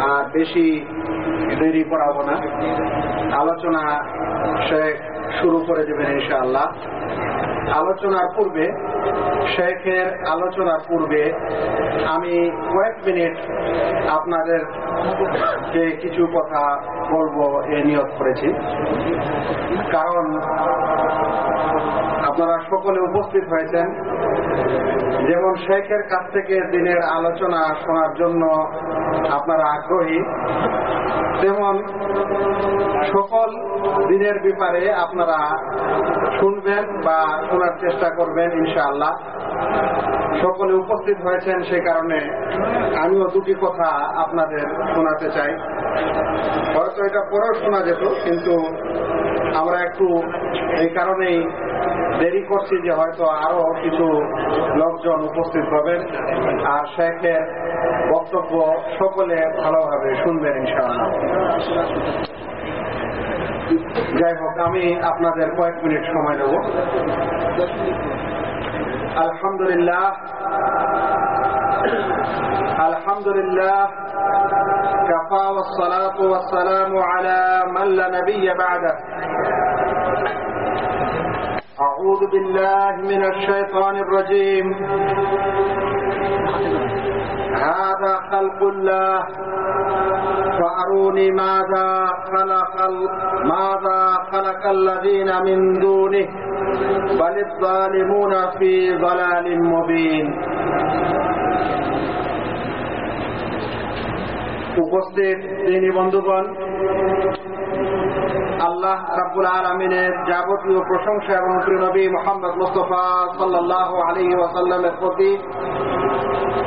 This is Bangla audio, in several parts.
আর বেশি দেরি করাবো না। আলোচনা শেখ শুরু করে দেবেন ইনশাআল্লাহ। আলোচনার পূর্বে, শেখের আলোচনার পূর্বে আমি কয়েক মিনিট আপনাদের যে কিছু কথা বলব এ নিয়োগ করেছি। কারণ আপনারা সকলে উপস্থিত হয়েছেন। যেমন শেখের কাছ থেকে দিনের আলোচনা শোনার জন্য আপনারা আগ্রহী, তেমন সকল দিনের ব্যাপারে আপনারা শুনবেন বা শোনার চেষ্টা করবেন ইনশাআল্লাহ। সকলে উপস্থিত হয়েছেন সে কারণে আমিও দুটি কথা আপনাদের শোনাতে চাই। হয়তো এটা পরেও শোনা যেত, কিন্তু আমরা একটু এই কারণেই দেরি করছি যে হয়তো আরও কিছু লোকজন উপস্থিত হবেন। আর শেখের বক্তব্য সকলে ভালোভাবে শুনবেন ইনশাআল্লাহ। যাই হোক, আমি আপনাদের কয়েক মিনিট সময় নেব আলহামদুলিল্লাহ। আলহামদুলিল্লাহ। كفى والصلاة والسلام على من لا نبي بعده. أعوذ بالله من الشيطان الرجيم. هذا خلق الله. فأروني ماذا خلق ماذا خلق الذين من دونه؟ بل الظالمون في ضلال مبين. উপস্থিত তিনি বন্ধুগণ, আল্লাহ রাব্বুল আলমিনের যাবতীয় প্রশংসা এবং নবী মোহাম্মদ মুস্তফা সাল্লাহ আলী ওয়াসাল্লামের প্রতি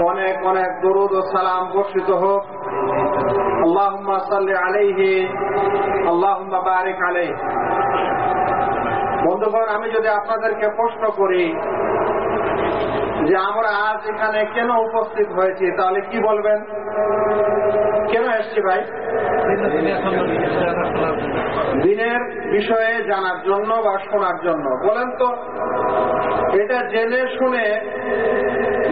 অনেক অনেক দরুদ ও সালাম বর্ষিত হোক। আল্লাহ সাল্লি আলাইহি আল্লাহ বারিক আলাই বন্ধুগণ, আমি যদি আপনাদেরকে প্রশ্ন করি যে আমরা আজ এখানে কেন উপস্থিত হয়েছি, তাহলে কি বলবেন? কেন এসছি ভাই? দিনের বিষয়ে জানার জন্য বা শোনার জন্য। বলেন তো, এটা জেনে শুনে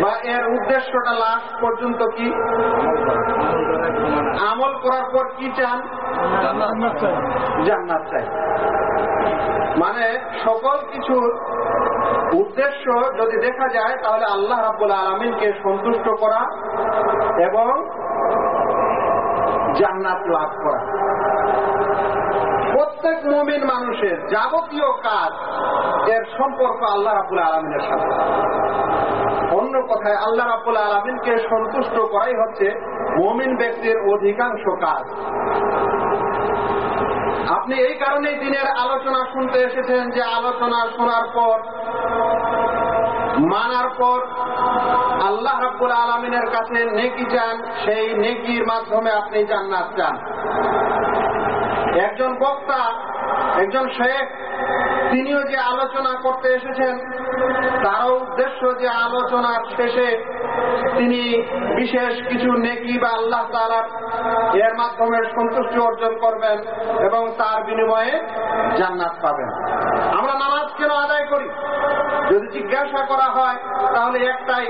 বা এর উদ্দেশ্যটা লাস্ট পর্যন্ত কি? আমল করার পর কি চান? জান্নাত চাই। মানে সকল কিছুর উদ্দেশ্য যদি দেখা যায়, তাহলে আল্লাহ রাবুল আলমিনকে সন্তুষ্ট করা এবং জান্নাত লাভ করা। প্রত্যেক মুমিন মানুষের যাবতীয় কাজ, এর সম্পর্ক আল্লাহ রাবুল আলমিনের সাথে। অন্য কথায়, আল্লাহ রাবুল আলমিনকে সন্তুষ্ট করাই হচ্ছে মুমিন ব্যক্তির অধিকাংশ কাজ। আপনি এই কারণেই দিনের আলোচনা শুনতে এসেছেন যে আলোচনা শোনার পর মানার পর আল্লাহ রাব্বুল আলমিনের কাছে নেকি চান, সেই নেকির মাধ্যমে আপনি জান্নাত চান। একজন বক্তা, একজন শেখ, তিনিও যে আলোচনা করতে এসেছেন, তারও উদ্দেশ্য যে আলোচনার শেষে তিনি বিশেষ কিছু নেকি বা আল্লাহ তালার এর মাধ্যমে সন্তুষ্টি অর্জন করবেন এবং তার বিনিময়ে জান্নাত পাবেন। আমরা নামাজ কেন আদায় করি? যদি জিজ্ঞাসা করা হয়, তাহলে একটাই,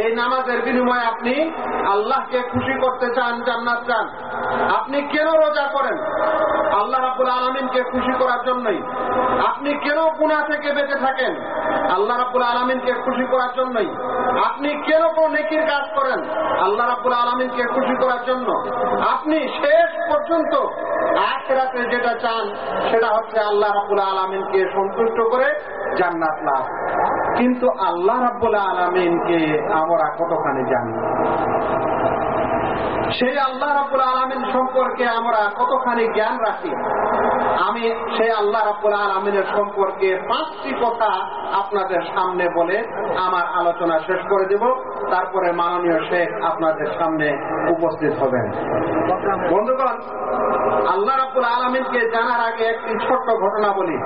এই নামাজের বিনিময়ে আপনি আল্লাহকে খুশি করতে চান, জান্নাত চান। আপনি কেন রোজা করেন? আল্লাহ রাবুল আলমিনকে খুশি করার জন্যই। আপনি কেন গুণা থেকে বেঁচে থাকেন? আল্লাহ রাবুল আলমিনকে খুশি করার জন্যই। আপনি কেরকম নেকির কাজ করেন? আল্লাহ রাবুল আলমিনকে খুশি করার জন্য। আপনি শেষ পর্যন্ত আখেরাতে যেটা চান, সেটা হচ্ছে আল্লাহ রাবুল আলমিনকে সন্তুষ্ট করে জান্নাত লাভ। কিন্তু আল্লাহ রাবুল আলমিনকে আমরা কতখানি জানি? সেই আল্লাহ রাবুল আলমিন সম্পর্কে আমরা কতখানি জ্ঞান রাখি? আমি সেই আল্লাহ রাবুল আলমিনের সম্পর্কে পাঁচটি কথা আপনাদের সামনে বলে আমার আলোচনা শেষ করে দেব। তারপরে মাননীয় শেখ আপনাদের সামনে উপস্থিত হবেন। বন্ধুগণ, আল্লাহ রাবুল আলমিনকে জানার আগে একটি ছোট্ট ঘটনা বলি।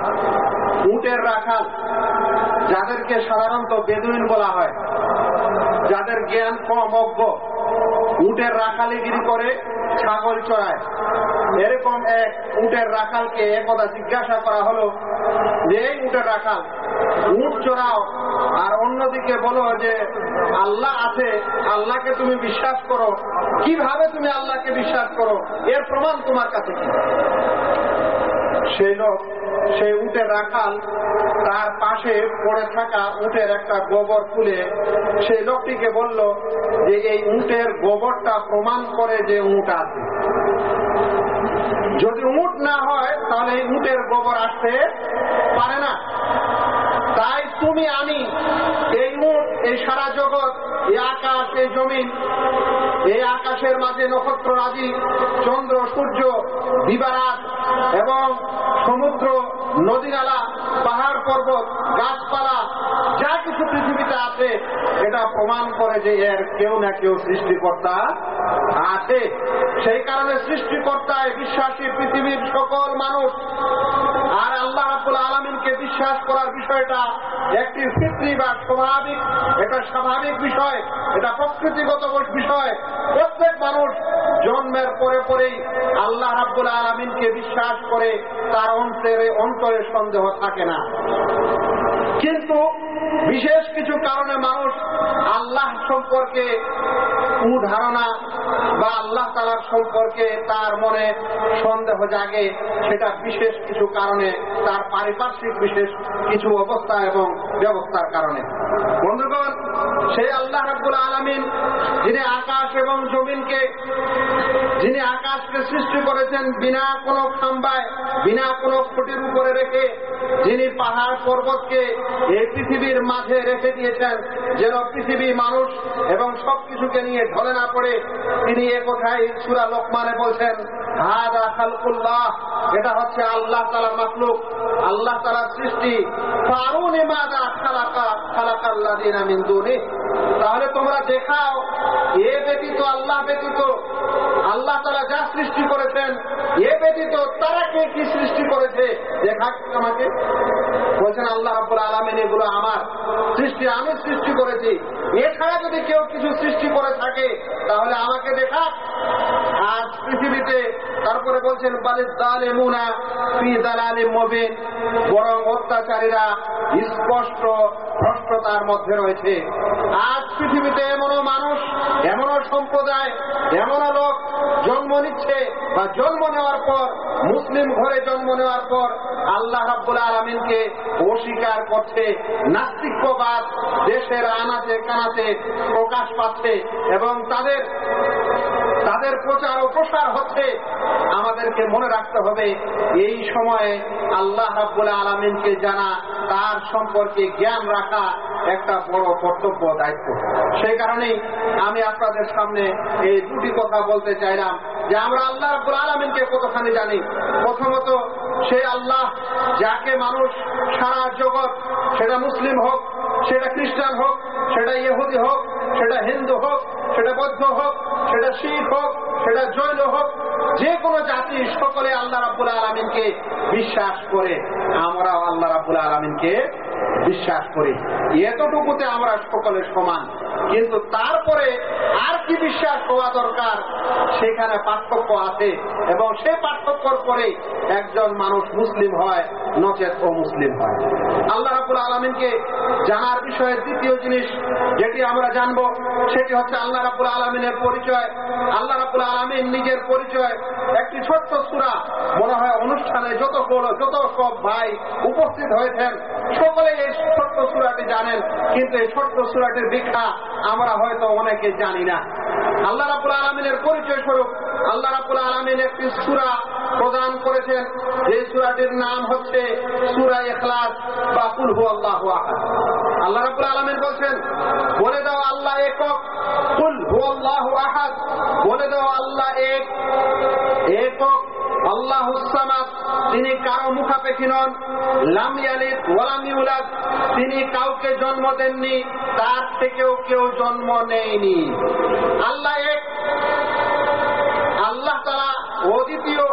উটের রাখাল, যাদেরকে সাধারণত বেদুইন বলা হয়, যাদের জ্ঞান কম অজ্ঞ উটের রাখালিগিরি করে, ছাগল চড়ায়। এরকম এক উটের রাখালকে একদা জিজ্ঞাসা করা হলো, যে এই উটের রাখাল, উট চড়াও। আর অন্যদিকে বলো যে, আল্লাহ আছে, আল্লাহকে তুমি বিশ্বাস করো। কীভাবে তুমি আল্লাহকে বিশ্বাস করো? এর প্রমাণ তোমার কাছে কি? সেই লোক সেই উটের রাখাল তার পাশে পড়ে থাকা উটের একটা গোবর তুলে সেই লোকটিকে বলল যে এই উটের গোবরটা প্রমাণ করে যে উট আছে। যদি উট না হয়, তাহলে এই উটের গোবর আসতে পারে না। তাই তুমি, আমি, এই উট, এই সারা জগৎ, এই আকাশ, এই জমিন, এই আকাশের মাঝে নক্ষত্র, রাজি, চন্দ্র, সূর্য দিবারাত এবং সমুদ্র নদী নালা পাহাড় পর্বত গাছপালা যা কিছু পৃথিবীতে আছে এটা প্রমাণ করে যে এর কেউ না কেউ সৃষ্টিকর্তা আছে। সেই কারণে সৃষ্টিকর্তায় বিশ্বাসী পৃথিবীর সকল মানুষ। আর আল্লাহ রাবুল আলমিনকে বিশ্বাস করার বিষয়টা একটি ফিত্রি বা স্বাভাবিক, এটা স্বাভাবিক বিষয়, এটা প্রকৃতিগত বিষয়। প্রত্যেক মানুষ জন্মের পরে পরেই আল্লাহ রাব্বুল আলমিনকে বিশ্বাস করে, তার অন্তরে অন্তরে সন্দেহ থাকে না। কিন্তু বিশেষ কিছু কারণে মানুষ আল্লাহ সম্পর্কে কুধারণা বা আল্লাহ তালার সম্পর্কে তার মনে সন্দেহ জাগে, সেটা বিশেষ কিছু কারণে তার পারিপার্শ্বিক বিশেষ কিছু অবস্থা এবং ব্যবস্থার কারণে। বন্ধুগণ সেই আল্লাহ রাব্বুল আলমিন, যিনি আকাশ এবং জমিনকে, যিনি আকাশকে সৃষ্টি করেছেন বিনা কোনো খাম্বায়, বিনা কোনো খুঁটির উপরে রেখে, যিনি পাহাড় পর্বতকে এই পৃথিবীর মাঝে রেখে দিয়েছেন, যেন পৃথিবী মানুষ এবং সবকিছুকে নিয়ে ঢলে না পড়ে, তিনি এ কথাই সুরা লোকমানে বলছেন, হাদা খালকুল্লাহ। এটা হচ্ছে আল্লাহ তালা মাকলুক আল্লাহ তালার সৃষ্টি। ফারুনে মাদা খালাকা খালাকাল্লা দিন আমিন তাহলে তোমরা দেখাও, এ ব্যতীত আল্লাহ ব্যতীত, আল্লাহ তারা যা সৃষ্টি করেছেন, এ ব্যতীত তারা কে কি সৃষ্টি করেছে, দেখা আমাকে। বলছেন, আল্লাহ রাবুল আলমিন এগুলো আমার সৃষ্টি, আমি সৃষ্টি করেছি। এছাড়া যদি কেউ কিছু সৃষ্টি করে থাকে, তাহলে আমাকে দেখা। আজ পৃথিবীতে তারপরে বলছেন বরং অত্যাচারীরা স্পষ্ট ভ্রষ্টতার মধ্যে রয়েছে। আজ পৃথিবীতে এমনও মানুষ, এমনও সম্প্রদায়, এমনও লোক জন্ম নিচ্ছে বা জন্ম নেওয়ার পর, মুসলিম ঘরে জন্ম নেওয়ার পর আল্লাহ রাব্বুল আলমিনকে অস্বীকার করছে নাস্তিক্যবাদ দেশের আনাচে কানাচে প্রকাশ পাচ্ছে এবং তাদের তাদের প্রচার ও প্রসার হচ্ছে। আমাদেরকে মনে রাখতে হবে, এই সময়ে আল্লাহ রাব্বুল আলমিনকে জানা, তার সম্পর্কে জ্ঞান রাখা একটা বড় কর্তব্য দায়িত্ব। সেই কারণেই আমি আপনাদের সামনে এই দুটি কথা বলতে চাইলাম, যে আমরা আল্লাহ রাব্বুল আলমিনকে কতখানি জানি। প্রথমত, সে আল্লাহ যাকে মানুষ সারা জগৎ, সেটা মুসলিম হোক, সেটা খ্রিস্টান হোক, সেটা ইহুদি হোক, সেটা হিন্দু হোক সেটা বৌদ্ধ হোক, সেটা শিখ হোক, সেটা জৈন হোক, যে কোনো জাতি সকলে আল্লাহ রাবুল আলমিনকে বিশ্বাস করে। আমরাও আল্লাহ রাবুল আলমিনকে বিশ্বাস করি। এতটুকুতে আমরা সকলে সমান। কিন্তু তারপরে আর কি বিশ্বাস হওয়া দরকার? সেখানে পার্থক্য আছে এবং সেই পার্থক্যর পরে একজন মানুষ মুসলিম হয়, নচেত ও মুসলিম হয়। আল্লাহ রাবুল আলমিনকে জানার বিষয়ে দ্বিতীয় জিনিস যেটি আমরা জানব, সেটি হচ্ছে আল্লাহ রাবুল আলমিনের পরিচয়। আল্লাহ রাবুল আলমিন নিজের পরিচয় একটি ছোট্ট সুরা, মনে হয় অনুষ্ঠানে যত যত সব ভাই উপস্থিত হয়েছেন সকলে এই ছোট্ট সুরাটি জানেন, কিন্তু এই ছোট্ট সুরাটির দীক্ষা আমরা হয়তো অনেকে জানি না। আল্লাহ রাবুল আলমিনের পরিচয় স্বরূপ আল্লাহ রাবুল আলমিন একটি সুরা প্রদান করেছেন। যে সুরাটির নাম হচ্ছে সুরা এখলাস বা কুলহু আল্লাহ আল্লাহ রাবুল আলমিন বলছেন, বলে দাও আল্লাহ একক, কুল হু আল্লাহ বলে দাও আল্লাহ এক, একক আল্লাহ তিনি কারও মুখাপেক্ষি নন। লাম ইয়ালিদ ওয়ালাম ইউলাদ, তিনি কাউকে জন্ম দেননি, তার থেকেও কেউ জন্ম নেয়নি। আল্লাহ এক, আল্লাহ তারা অদ্বিতীয়,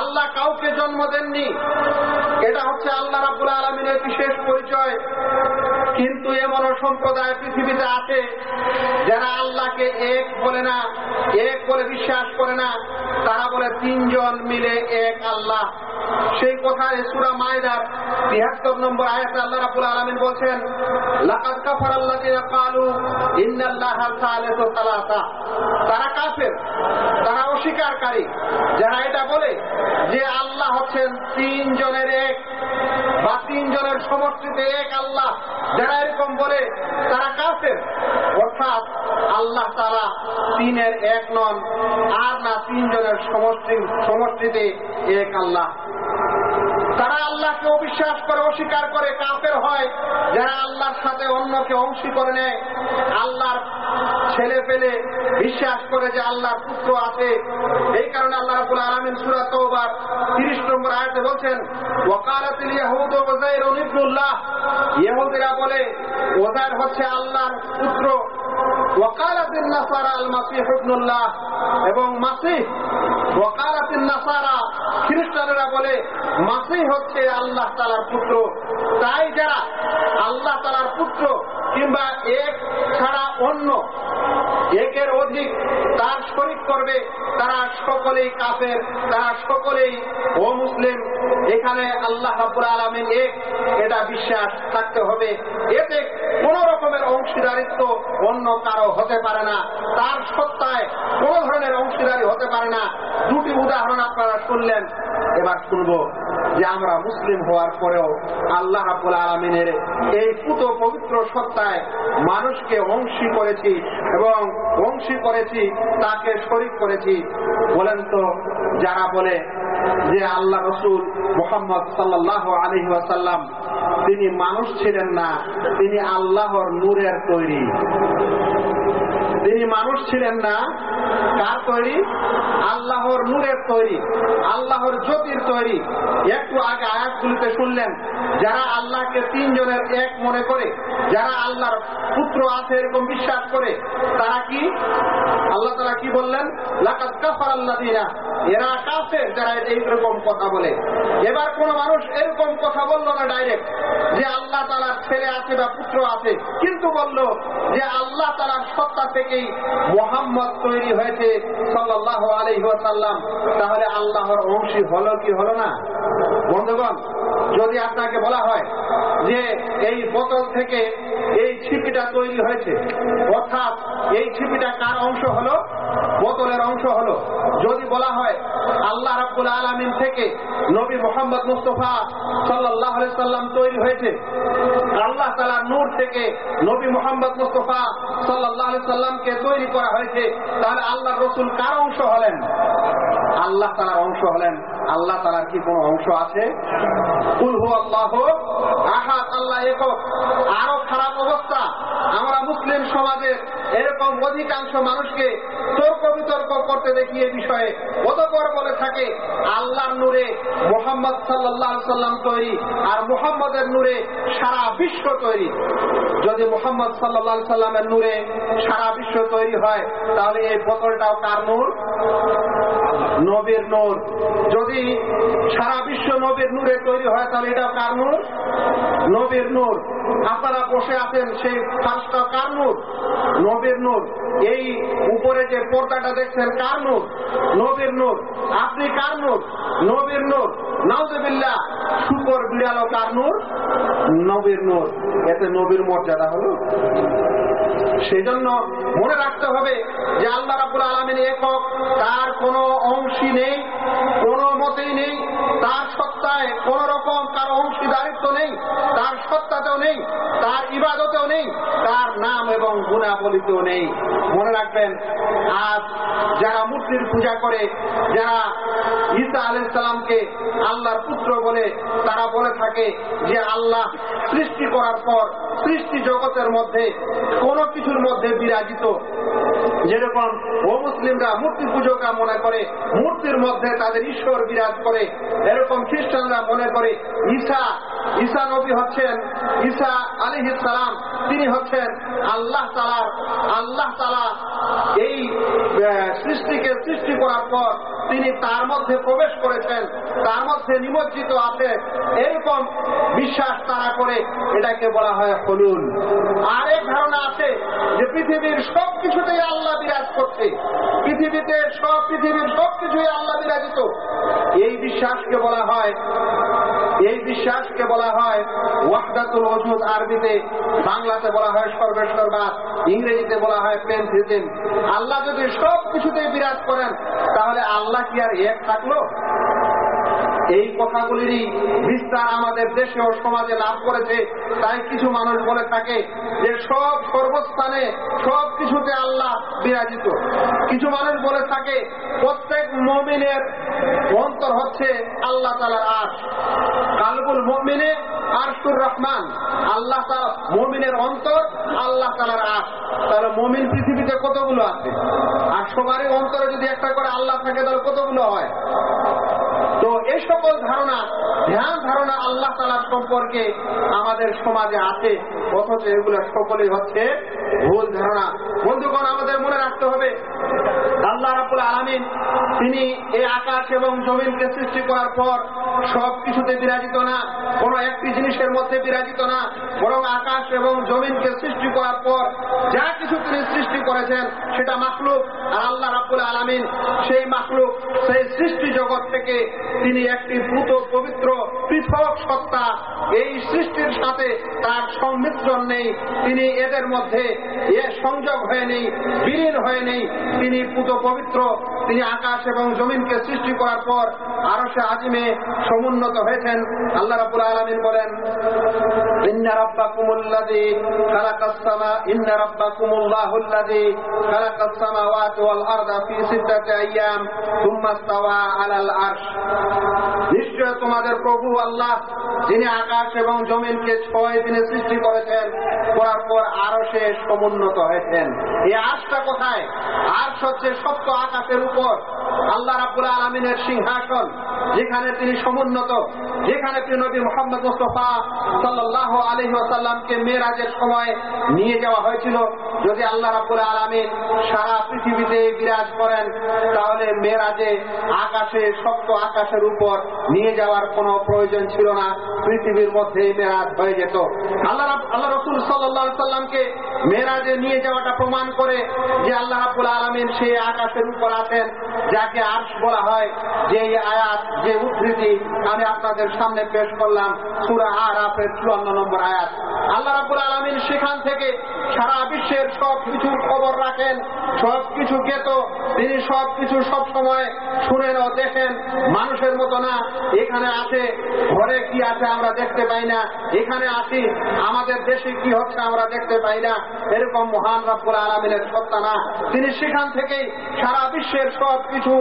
আল্লাহ কাউকে জন্ম দেননি এটা হচ্ছে আল্লাহ রাবুল আলমিনের বিশেষ পরিচয়। কিন্তু এমন সম্প্রদায় পৃথিবীতে আছে যারা আল্লাহকে এক বলে না, এক বলে বিশ্বাস করে না। তারা বলে তিনজন মিলে এক আল্লাহ। সেই কথায় সুরা মায়দার তিহাত্তর নম্বর আয়াতে আল্লাহ রাবুল আলমিন বলছেন, লাকাদ কাফার আল্লাযীনা কালু ইন্নাল্লাহ সালিসু সালাসা। তারা কাফের, তারা অস্বীকারী, যারা এটা বলে যে আল্লাহ হচ্ছেন তিন জনের এক। বা তিনজনের সমষ্টিতে এক আল্লাহ। যারা এরকম বলে, তারা কাফের। অর্থাৎ আল্লাহ তারা তিনের এক নন, আর না তিনজনের সমষ্টি সমষ্টিতে এক আল্লাহ। তারা আল্লাহকে অবিশ্বাস করে, অস্বীকার করে, কাফের হয়, যারা আল্লাহর সাথে অন্যকে অংশী করে নেয়, আল্লাহর ছেলে পেলে বিশ্বাস করে যে আল্লাহর পুত্র আছে। এই কারণে আল্লাহ রাবুল আলমিন সুরাত তওবার তিরিশ নম্বর আয়াতে বলছেন ওয়াকালাতিল ইয়াহুদ ওযাইর ইবনুল্লাহ। বলে ওযাইর হচ্ছে আল্লাহর পুত্র। এবং খ্রিস্টানেরা বলে হচ্ছে আল্লাহ তালার পুত্র। তাই যারা আল্লাহ তালার পুত্র কিংবা এক ছাড়া অন্য, একের অধিক তার শরিক করবে, তারা সকলেই কাফের, তারা সকলেই ও মুসলিম এখানে আল্লাহ রাব্বুল আলামিন এক, এটা বিশ্বাস থাকতে হবে। এতে কোন অংশীদারিত্ব অন্য কারও হতে পারে না। তার সত্তায় কোন ধরনের অংশীদারি হতে পারে না। দুটি উদাহরণ আপনারা শুনলেন। এবার শুনব যে আমরা মুসলিম হওয়ার পরেও আল্লাহ রাবুল আলমিনের এই পুত পবিত্র সত্তায় মানুষকে অংশী করেছি এবং অংশী করেছি, তাকে শরিক করেছি। বলেন তো, যারা বলে যে আল্লাহ রসুল মোহাম্মদ সাল্লাহ আলহি ওয়াসাল্লাম তিনি মানুষ ছিলেন না, তিনি আল্লাহর নূরের তৈরি। তিনি মানুষ ছিলেন না, কার তৈরি? আল্লাহর নূরের তৈরি, আল্লাহর জ্যোতির তৈরি। একটু আগে আয়াতগুলিতে শুনলেন, যারা আল্লাহকে তিনজনের এক মনে করে, যারা আল্লাহর পুত্র আছে এরকম বিশ্বাস করে, তারা কি? আল্লাহ তারা কি বললেন? লাকাত কাফার আল্লাহ এরা কাফের যারা এইরকম কথা বলে। এবার কোন মানুষ এরকম কথা বলল না ডাইরেক্ট যে আল্লাহ তালার ছেলে আছে বা পুত্র আছে, কিন্তু বলল যে আল্লাহ তালার সত্তা থেকেই মোহাম্মদ তৈরি হয়েছে সাল্লাহ আলহিহাসাল্লাম তাহলে আল্লাহর অংশী হলো কি হলো না? বন্ধুগণ যদি আপনাকে বলা হয় যে এই বোতল থেকে এই ছিপিটা তৈরি হয়েছে, অর্থাৎ এই ছিপিটা কার অংশ হলো? বোতলের অংশ হলো। যদি বলা হয় আল্লাহ রাব্বুল আলমিন থেকে নবী মোহাম্মদ মুস্তফা সাল্লাহ সাল্লাম তৈরি হয়েছে, আল্লাহ তালা নূর থেকে নবী মোহাম্মদ মুস্তফা সাল্লাহ সাল্লামকে তৈরি করা হয়েছে, তাহলে আল্লাহ রসুল কার অংশ হলেন? আল্লাহ তালার অংশ হলেন। আল্লাহ তালার কি কোন অংশ আছে? কুলহু আল্লাহ আহাদ, আল্লাহ একক আরও খারাপ অবস্থা। আমরা মুসলিম সমাজের এরকম অধিকাংশ মানুষকে তর্ক বিতর্ক করতে দেখি এ বিষয়ে। অতপর বলে থাকে, আল্লাহর নূরে মোহাম্মদ সাল্লাহ সাল্লাম তৈরি আর মোহাম্মদের নূরে সারা বিশ্ব তৈরি। যদি মোহাম্মদ সাল্লাহ সাল্লামের নূরে সারা বিশ্ব তৈরি হয়, তাহলে এই বোতলটাও কার নূর? নবীর নূর। যদি সারা বিশ্ব নবীর নূরে তৈরি হয়, তাহলে এটা কার নূর? নবীর নূর। আপনারা বসে আছেন সেই ফার্স্টটা কার নূর? নবীর নূর। এই উপরে যে পর্দাটা দেখছেন, কার নূর? নবীর নূর। আপনি কার নূর? নবীর নূর। নাউজবিল্লা শুকর বিড়ালো কার নূর? নবীর নূর। এতে নবীর মর্যাদা হলো? সেই জন্য মনে রাখতে হবে যে আল্লাহ রাবুল আলমিন একক, তার কোনো অংশী নেই, কোনো মতেই নেই, তার সত্তায় কোন রকম তার অংশীদারিত্ব নেই, তার সত্তাতেও নেই, তার ইবাদতেও নেই, তার নাম এবং গুণাবলিতেও নেই। মনে রাখবেন, আজ যারা মূর্তির পূজা করে, যারা ঈসা আলাইসালামকে আল্লাহর পুত্র বলে তারা বলে থাকে যে আল্লাহ সৃষ্টি করার পর সৃষ্টি জগতের মধ্যে কোন কিছুর মধ্যে বিরাজিত। যেরকম ও মুসলিমরা মূর্তি পূজকরা মনে করে, মূর্তির মধ্যে তাদের ঈশ্বর বিরাজ করে, এরকম খ্রিস্টানরা মনে করে ঈসা ঈসা নবী হচ্ছেন, ঈসা আলী সালাম তিনি হচ্ছেন আল্লাহ তালার আল্লাহ তালা এই সৃষ্টিকে সৃষ্টি করার পর তিনি তার মধ্যে প্রবেশ করেছেন, তার মধ্যে নিমজ্জিত আছে। এরকম বিশ্বাস তারা করে, এটাকে বলা হয় হলুল। আরেক ধারণা আছে যে পৃথিবীর সব কিছুতেই আল্লাহ বিরাজ করছে। পৃথিবীতে সব, পৃথিবীর সব কিছুই আল্লাহ বিরাজিত। এই বিশ্বাসকে বলা হয় এই বিশ্বাসকে বলা হয় ওয়াহদাতুল ওজুদ আরবিতে, বাংলাতে বলা হয় সর্বেশ্বরবাদ ইংরেজিতে বলা হয় পেন্থিজম আল্লাহ যদি সব কিছুতেই বিরাজ করেন, তাহলে আল্লাহ কি আর এক থাকল? এই কথাগুলিরই বিস্তার আমাদের দেশে ও সমাজে লাভ করেছে। তাই কিছু মানুষ বলে থাকে যে, সব সর্বস্থানে সব কিছুতে আল্লাহ বিরাজিত। কিছু মানুষ বলে থাকে, প্রত্যেক মমিনের অন্তর হচ্ছে আল্লাহ তালার আশ। কালবুল মমিনে আরশুর রহমান। আল্লাহ তালা মমিনের অন্তর, আল্লাহ তালার আশ। তাহলে মমিন পৃথিবীতে কতগুলো আছে? আর সবারই অন্তরে যদি একটা করে আল্লাহ থাকে, তাহলে কতগুলো হয়? তো এই সকল ধারণা, ধ্যান ধারণা আল্লাহ তালার সম্পর্কে আমাদের সমাজে আছে, অথচ এগুলো সকলেই হচ্ছে ভুল ধারণা। বন্ধুগণ, আমাদের মনে রাখতে হবে, আল্লাহ রাবুল আলমিন, তিনি এই আকাশ এবং জমিনকে সৃষ্টি করার পর সব কিছুতে বিরাজিত না, কোন একটি জিনিসের মধ্যে বিরাজিত না, বরং আকাশ এবং জমিনকে সৃষ্টি করার পর যা কিছু তিনি সৃষ্টি করেছেন সেটা মাখলুক। আর আল্লাহ রাবুল আলমিন সেই মাখলুক, সেই সৃষ্টি জগৎ থেকে তিনি একটি ভূত পবিত্র পৃথক সত্তা। এই সৃষ্টির সাথে তার সংমিশ্রণ নেই। তিনি এদের মধ্যে এ সংযোগ হয়ে নেই, বিলীন হয়ে নেই। তিনি পুত পবিত্র। তিনি আকাশ এবং জমিনকে সৃষ্টি করার পর আরও সে আজিমে সমুন্নত হয়েছেন। আল্লাহ রাবুল আলমিন বলেন, ইন্না রাব্বাকুমুল্লাযী খালাকাস সামা, ইন্না রাব্বাকুমুল্লাহুল্লাযী খালাকাস সামাওয়াতি ওয়াল আরদা ফি সিত্তাতি আইয়াম, সুম্মা ইস্তাওয়া আলাল আরশ। নিশ্চয় তোমাদের প্রভু আল্লাহ, যিনি আকাশ এবং জমিনকে ছয় দিনে সৃষ্টি করেছেন, করার পর আরও সে সমুন্নত হয়েছেন। এই আশটা কোথায়? আর্শ হচ্ছে সপ্ত আকাশের উপর। আল্লাহ রাবুল আলমিনের সিংহাসন, যেখানে তিনি সমুন্নত, যেখানে প্রিয় নবী মোহাম্মদ মুস্তফা সাল্লাহ আলহি আসাল্লামকে মেয়েরাজের সময় নিয়ে যাওয়া হয়েছিল। যদি আল্লাহ রাবুল আলমিন সারা পৃথিবীতে বিরাজ করেন, তাহলে মেয়েরাজে আকাশে সপ্ত আকাশের উপর নিয়ে যাওয়ার কোনো প্রয়োজন ছিল না। পৃথিবীর মধ্যে মেরাজ হয়ে যেত। আল্লাহ আল্লাহ রসুল সাল্লাহ সাল্লামকে মেরাজে নিয়ে যাওয়াটা প্রমাণ করে যে আল্লাহ রাবুল আলমিন সেই আকাশের উপর আছেন যাকে আর্শ বলা হয়। যে আয়াত, যে উদ্ধৃতি আমি আপনাদের সামনে পেশ করলাম, সুরা আরাফের চুয়ান্ন নম্বর আয়াত। আল্লাহ রাবুল আলমিন সেখান থেকে সারা বিশ্বের সব কিছুর খবর রাখেন সব কিছু জ্ঞেত তিনি সব কিছু সব সময় শুনেন ও দেখেন। মানুষের মতো না, এখানে আছে, ঘরে কি আছে আমরা দেখতে পাই না, এখানে আছি, আমাদের দেশে কি হচ্ছে আমরা দেখতে পাই না। এরকম মহান রব্বুল আলমিনের সত্তা না। তিনি সেখান থেকেই সারা বিশ্বের সব কিছু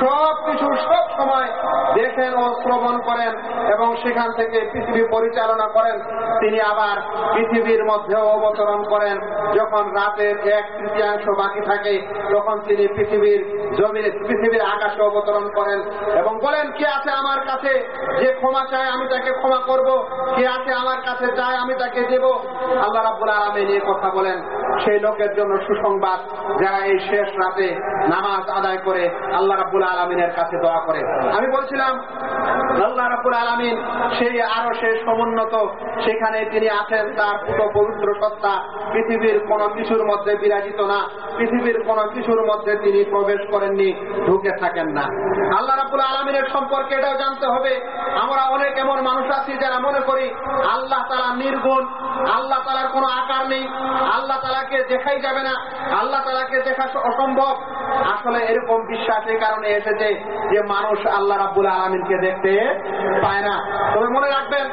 সব কিছু সব সময় দেখেন ও শ্রবণ করেন এবং সেখান থেকে পৃথিবী পরিচালনা করেন। তিনি আবার পৃথিবীর মধ্যেও অবতরণ করেন। যখন রাতের এক তৃতীয়াংশ বাকি থাকে, তখন তিনি পৃথিবীর জমিনে, পৃথিবীর আকাশে অবতরণ করেন এবং বলেন, কে আছে আমার কাছে যে ক্ষমা চায় আমি তাকে ক্ষমা করব? কে আছে আমার কাছে চায় আমি তাকে দেব? আল্লাহ রাবুল আলমী নিয়ে কথা বলেন। সেই লোকের জন্য সুসংবাদ, যারা এই শেষ রাতে নামাজ আদায় করে আল্লাহ রাবুল আলমিনের কাছে দোয়া করে। আমি বলছিলাম, আল্লাহ রাবুল আলমিন সেই আরও সে সমুন্নত, সেখানে তিনি আছেন, তার পুরো পবিত্র সত্তা পৃথিবীর কোন কিছুর মধ্যে বিরাজিত না। পৃথিবীর কোন কিছুর মধ্যে তিনি প্রবেশ করেননি, ঢুকে থাকেন না। আল্লাহ রাবুল আলমিনের সম্পর্কে এটাও জানতে হবে, আমরা অনেক এমন মানুষ আছি যারা মনে করি, আল্লাহ তালা নির্গুণ, আল্লাহ তালার কোনো আকার নেই, আল্লাহ তালাকে দেখাই যাবে না। আল্লাহ তালাকে দেখা অসম্ভব। আসলে এরকম বিশ্বাসের কারণে এসেছে যে মানুষ আল্লাহ রাবুল আলমিনকে দেখতে পায় না। তবে মনে রাখবেন,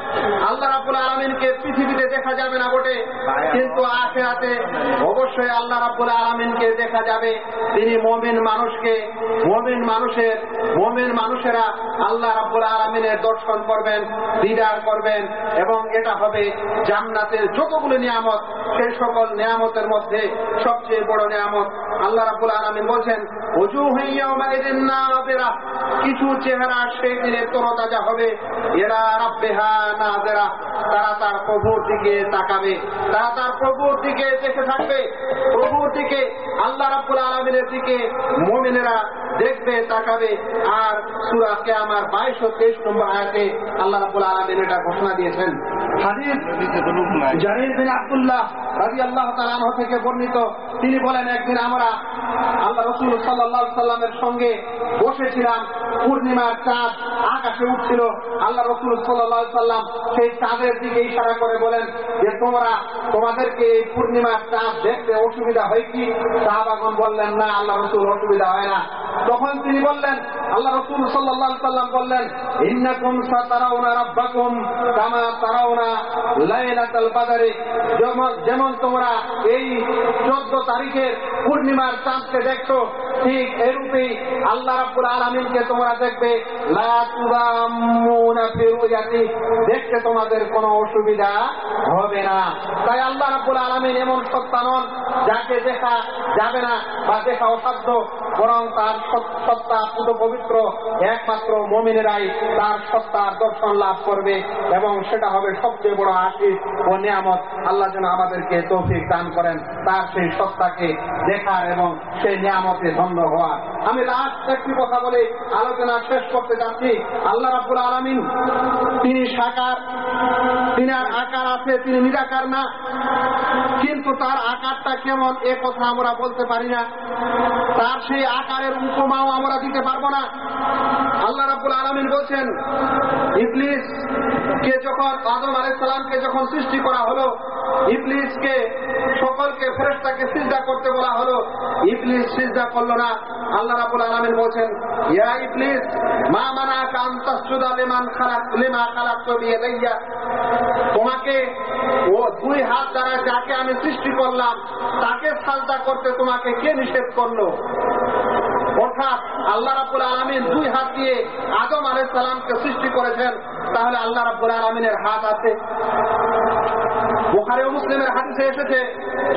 আল্লাহ রাবুল আলমিনকে পৃথিবীতে দেখা যাবে না বটে। কিন্তু আখেরাতে অবশ্যই আল্লাহ রাবুল আলমিনকে দেখা যাবে। তিনি মমিন মানুষকে, মমিন মানুষের, মমিন মানুষেরা আল্লাহ রাবুল আলমিনের দর্শন করবেন, দিদার করবেন, এবং এটা হবে জান্নাতের যতগুলো নিয়ামত সেই সকল নিয়ামতের মধ্যে সবচেয়ে বড় নিয়ামত আল্লাহ রাবুল আলমিন বলছেন অজু হইয়া না কিছু চেহারা সেই দিনে তরতাজা হবে। এরা রাব্বেহা না তারা তার প্রভুর দিকে তাকাবে। তারা তার প্রভুর দিকে দেখে থাকবে। প্রভুর দিকে আল্লাহ রাব্বুল আলমিনের দিকে মোমিনেরা দেখবে, তাকাবে। আর সুরাকে আমার বাইশ ও তেইশ নম্বর আয়াতে আল্লাহ রাব্বুল আলমিন এটা ঘোষণা দিয়েছেন। হাদিস জারির বিন আব্দুল্লাহ রাজি আল্লাহ তালাহ থেকে বর্ণিত, তিনি বলেন, একদিন আমরা আল্লাহ রসুল সাল্লাহ সাল্লামের সঙ্গে বসেছিলাম, পূর্ণিমার চাঁদ আকাশে উঠছিল, আল্লাহ রসুল সাল্লাহ সাল্লাম সেই চাঁদের দিকে ইশারা করে বলেন যে, তোমরা তোমাদেরকে এই পূর্ণিমার চাঁদ দেখতে অসুবিধা হয় কি? সাহাবাগন বললেন, না, আল্লাহ রসুল, অসুবিধা হয় না। তখন তিনি বললেন, আল্লাহ রসুল সাল্লাহ সাল্লাম বললেন, ইন্নাকুম সাতারাউনা রাব্বাকুম কামা তারাউনা লাইলাতাল বাদারে। যেমন যেমন তোমরা এই চোদ্দ তারিখের পূর্ণিমার চাঁদকে দেখছ ঠিক এরূপেই আল্লাহ রাব্বুল আলামিনকে তোমরা দেখবে। দেখতে তোমাদের কোনো অসুবিধা হবে না। তাই আল্লাহ রাব্বুল আলামিন এমন সত্তা নন, যাকে দেখা যাবে না বা দেখা অসাধ্য, বরং তার সত্তা পুত পবিত্র, একমাত্র মমিনেরাই তার সত্তার দর্শন লাভ করবে এবং সেটা হবে সবচেয়ে বড় আশিস ও নিয়ামত আল্লাহ যেন আমাদেরকে তৌফিক দান করেন, তার সেই সত্তাকে দেখার এবং সেই নিয়ামতে ধন্য হওয়ার। আমি লাস্ট একটি কথা বলে, আলোচনা শেষ করতে যাচ্ছি। আল্লাহ রাবুল আলমিন তিনি সাকার, তিনি আর আকার আছে, তিনি নিরাকার না। কিন্তু তার আকারটা কেমন, এ কথা আমরা বলতে পারি না। তার সেই আকারের উপমাও আমরা দিতে পারব না। আল্লাহ রাবুল আলমিন বলছেন, ইবলিস কে যখন আদম আলাইসালামকে যখন সৃষ্টি করা হলো ইবলিসকে সকলকে ফেরেশতাকে সিজদা করতে বলা হলো। ইবলিস সিজদা করল না। আল্লাহ রাবুল আলমিন বলছেন, ইয়া ইবলিস, মা মানা কান তাসজুদা লিমান খালাক, লিমা খালাক বিয়াদাইয়া। তোমাকে ও দুই হাত দ্বারা যাকে আমি সৃষ্টি করলাম, তাকে সাজদা করতে তোমাকে কে নিষেধ করল? অর্থাৎ আল্লাহ রাবুল আলমিন দুই হাত দিয়ে আদম আলাই সালামকে সৃষ্টি করেছেন। তাহলে আল্লাহ রাবুল আলমিনের হাত আছে। বোখারে ও মুসলিমের হাদিসে এসেছে,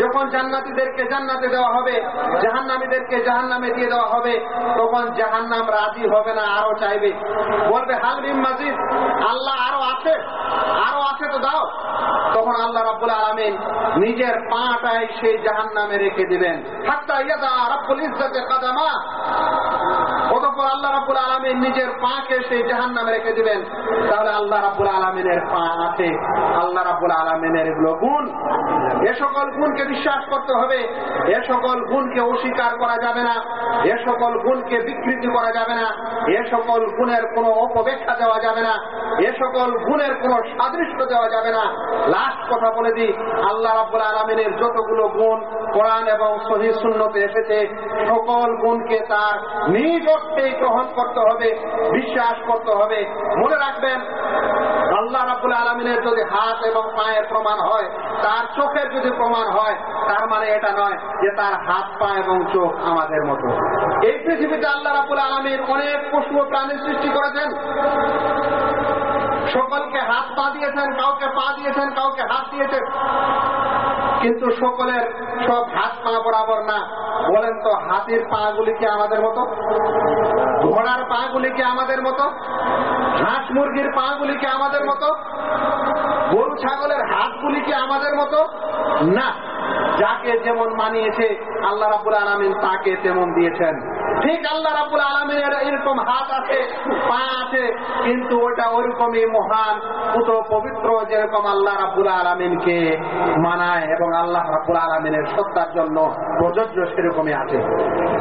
যখন জান্নাতীদেরকে জান্নাতে দেওয়া হবে, জাহান্নামীদেরকে জাহান্নামে দিয়ে দেওয়া হবে, তখন জাহান্নাম রাজি হবে না আরও চাইবে। বলবে হালবিম মাজিদ, আল্লাহ আরও আছে আরও আছে তো দাও। তখন আল্লাহ রাব্বুল আলামিন নিজের পাটাই সেই জাহান্নামে রেখে দিবেন। হাত্তা ইয়াদা রাব্বুল ইজ্জাতে কাদামা। অতঃপর আল্লাহ রাব্বুল আলামিন নিজের পাকে সেই জাহান্নামে রেখে দিবেন। তাহলে আল্লাহ রাব্বুল আলামিনের পা আছে। আল্লাহ রাব্বুল আলামিনের এগুলো গুণ। এ সকল গুণকে বিশ্বাস করতে হবে। এ সকল গুণকে অস্বীকার করা যাবে না। এ সকল গুণকে বিকৃতি করা যাবে না। এ সকল গুণের কোনো অপব্যাখ্যা দেওয়া যাবে না। এ সকল গুণের কোনো সাদৃশ্য দেওয়া যাবে না। লাস্ট কথা বলে দিই, আল্লাহ রাব্বুল আলমিনের যতগুলো গুণ কোরআন এবং সহি শূন্যতে এসেছে, সকল গুণকে তার নিজ অর্থেই গ্রহণ করতে হবে, বিশ্বাস করতে হবে। মনে রাখবেন, আল্লাহ রাবুল আলমিনের যদি হাত এবং পায়ের প্রমাণ হয়, তার চোখের যদি প্রমাণ হয়, তার মানে এটা নয় যে তার হাত, পা এবং চোখ আমাদের মতো। এই পৃথিবীতে আল্লাহ রাবুল আলমীর অনেক পশু প্রাণীর সৃষ্টি করেছেন। সকলকে হাত পা দিয়েছেন, কাউকে পা দিয়েছেন, কাউকে হাত দিয়েছেন। কিন্তু সকলের সব হাত পা বরাবর না। বলেন তো, হাতির পা গুলি কি আমাদের মতো? ঘোড়ার পা গুলি কি আমাদের মতো? হাঁস মুরগির পা গুলি কি আমাদের মতো? গরু ছাগলের হাতগুলি কি আমাদের মতো? না। যাকে যেমন মানিয়েছে, আল্লাহ রাবুল আলমিন তাকে তেমন দিয়েছেন। ঠিক আল্লাহ রাবুল আলমিনের এরকম হাত আছে, পা আছে, কিন্তু ওটা ওইরকমই মহান পুত পবিত্র যেরকম আল্লাহ রাবুল আলমিনকে মানায় এবং আল্লাহ রাবুল আলমিনের সত্তার জন্য প্রযোজ্য সেরকমই আছে।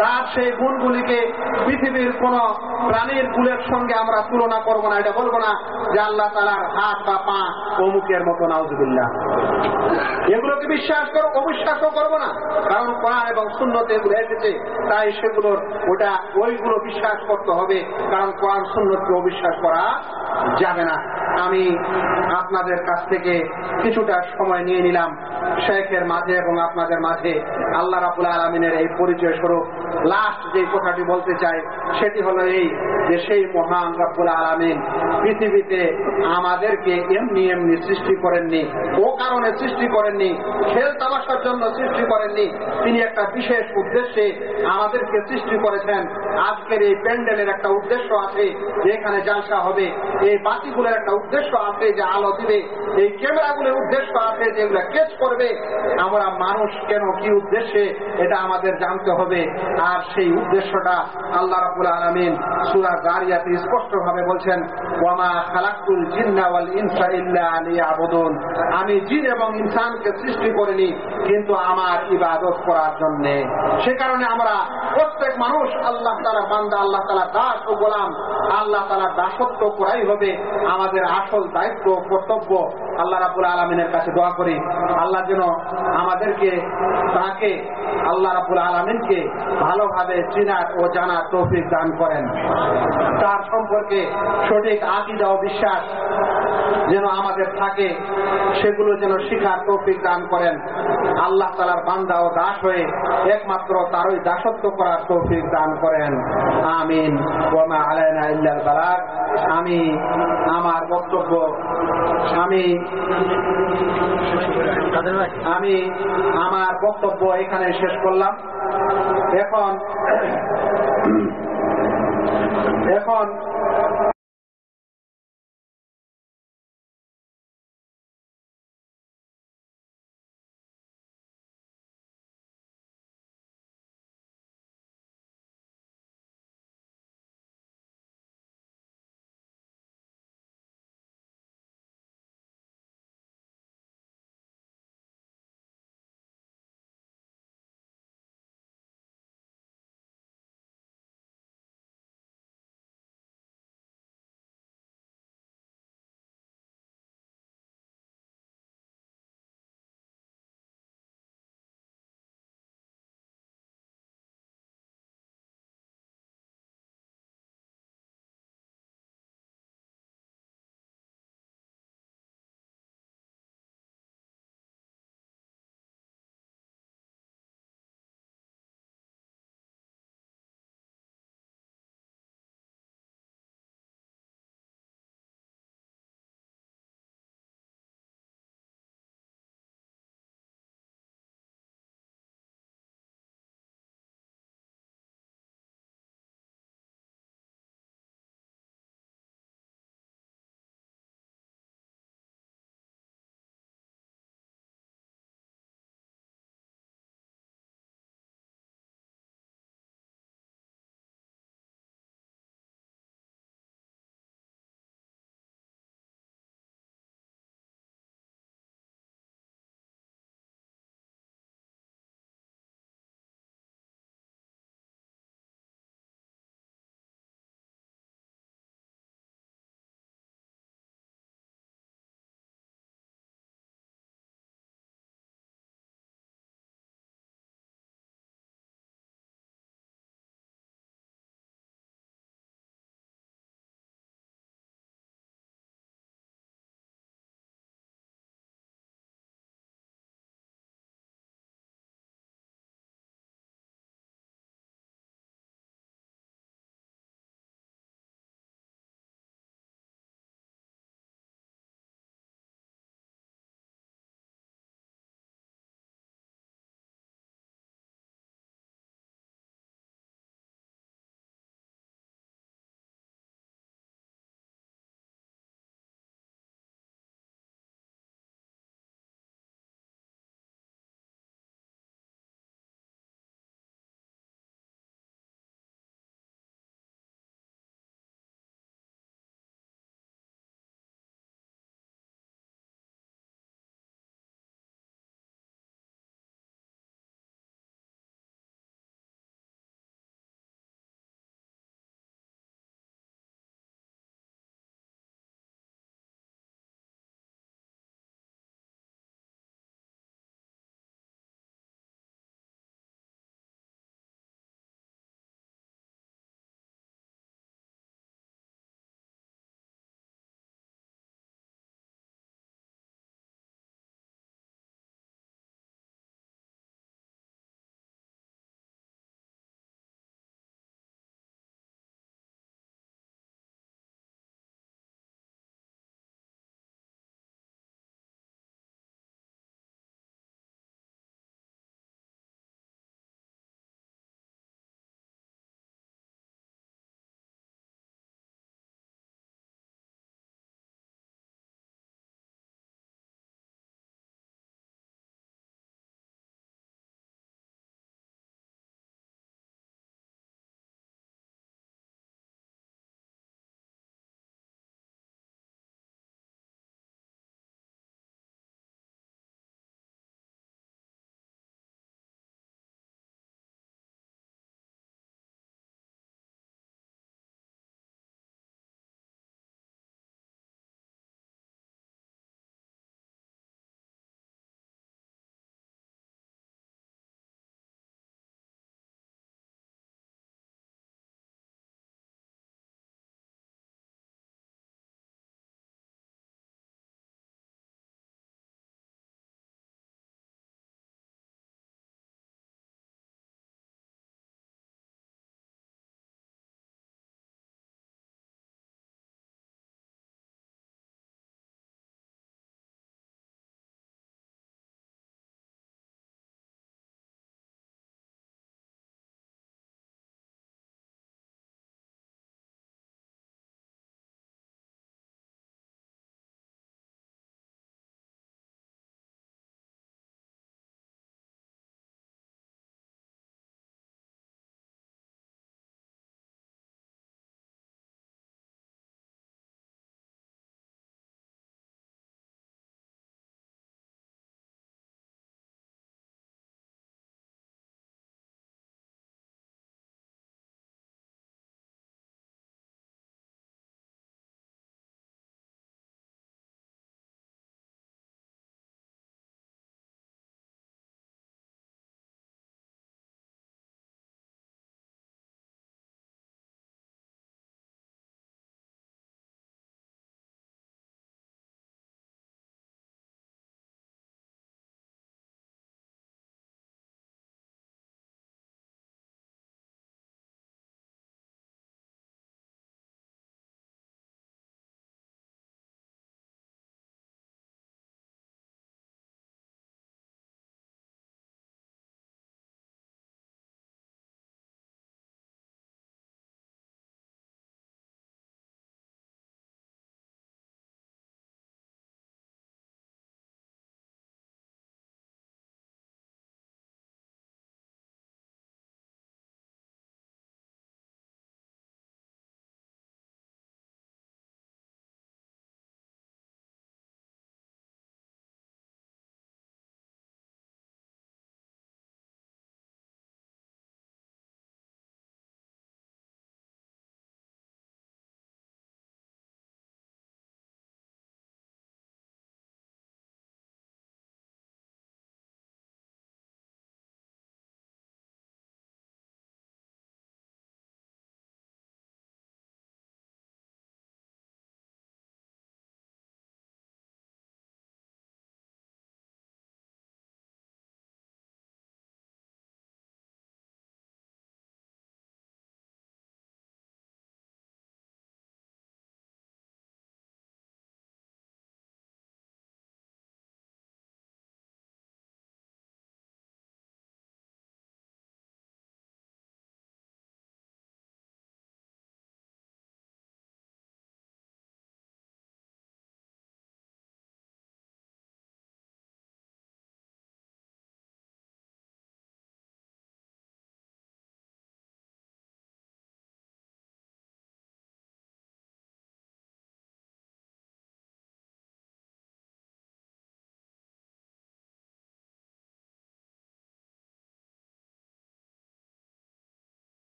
তার সেই গুণগুলিকে পৃথিবীর কোন প্রাণীর গুলের সঙ্গে আমরা তুলনা করব না, এটা বলব না যে আল্লাহ তালার হাত বা পা অমুকের মতো, নাউজুবিল্লাহ। এগুলোকে বিশ্বাস করো, অবিশ্বাসও করব না, কারণ কোরআন এবং শূন্যতে এগুলো এসেছে, তাই সেগুলোর ওটা ওইগুলো বিশ্বাস করতে হবে, কারণ কোরআন শূন্যকে অবিশ্বাস করা যাবে না। আমি আপনাদের কাছ থেকে কিছুটা সময় নিয়ে নিলাম। শেখের মাঝে এবং আপনাদের মাঝে আল্লাহ রাবুল আলমিনের এই পরিচয় স্বরূপ। লাস্ট যে কথাটি বলতে চাই, সেটি হলো এই যে সেই মহান রাবুল আলমিন পৃথিবীতে আমাদেরকে এমনি এমনি সৃষ্টি করেননি, ও কারণে সৃষ্টি করেননি খেল তামাশার জন্য সৃষ্টি করেননি। তিনি একটা বিশেষ উদ্দেশ্যে আমাদেরকে সৃষ্টি করেছেন। আজকের এই প্যান্ডেলের একটা উদ্দেশ্য আছে যে এখানে জালসা হবে, এই বাতিগুলোর একটা উদ্দেশ্য আছে যে আলো দিবে। এই ক্যামেরাগুলোর উদ্দেশ্য আছে যেগুলো কেচ করবে, আমরা মানুষ কেন, কি উদ্দেশ্যে এটা আমাদের জানতে হবে। আর সেই উদ্দেশ্যটা আল্লাহ রাবুল আলমিন সুরা জারিয়াতে স্পষ্ট ভাবে বলছেন, ওয়ামা খালাকুল জিন্না ওয়াল ইনসা ইল্লা লিয়াবুদুন। আমি জিন এবং ইনসানকে সৃষ্টি করিনি, কিন্তু আমার ইবাদত করার জন্য। সে কারণে আমরা প্রত্যেক মানুষ আল্লাহ তালা বান্দা, আল্লাহ তালা দাস ও গোলাম, আল্লাহ তালা দাসত্ব করাই হবে। আমাদের আসল দায়িত্ব, কর্তব্য আল্লাহ রাবুল আলমিনের কাছে দোয়া করি। আল্লাহ যেন আমাদেরকে, তাকে আল্লাহ রাবুল আলমিনকে ভালোভাবে চিনার ও জানার তৌফিক দান করেন। তার সম্পর্কে সঠিক আকিদা ও বিশ্বাস যেন আমাদের থাকে, সেগুলো যেন শিখার তৌফিক দান করেন। আল্লাহ তালার বান্দা ও দাস হয়ে একমাত্র তারই দাসত্ব করার তৌফিক দান করেন। আমিন। আমি, আমার বক্তব্য আমি আমি আমার বক্তব্য এখানে শেষ করলাম। এখন এখন